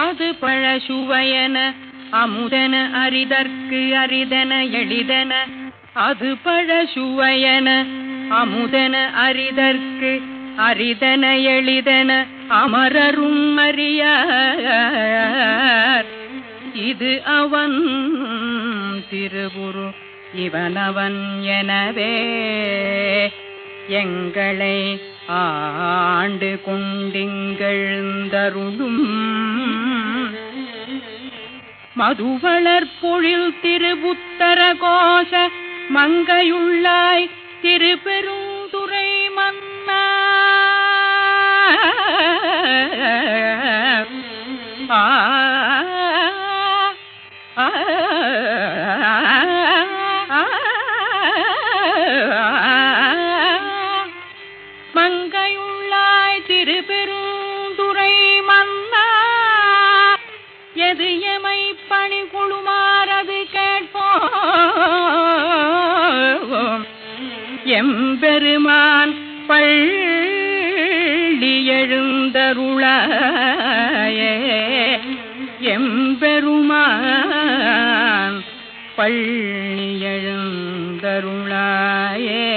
அது பழசுவையன அமுதன அரிதற்கு அரிதன எளிதன அது பழசுவையன அமுதன அரிதற்கு அரிதன எளிதன அமரரும் அறியார். இது அவன் திருவுரு இவனவன் எனவே எங்களை ஆண்டு கொண்டிங்கள் கொண்டிங்கழ்ந்தருளும் மதுவளர் பொழில் திருபுத்தர கோஷ மங்கையுள்ளாய் திருப்பெருந்துறை மன்னா. ஆ ஆ. எது பணி குழுமாறது கேட்போம். எம்பெருமான் பள்ளி எழுந்தருளாயே. எம்பெருமான் பள்ளி எழுந்தருளாயே.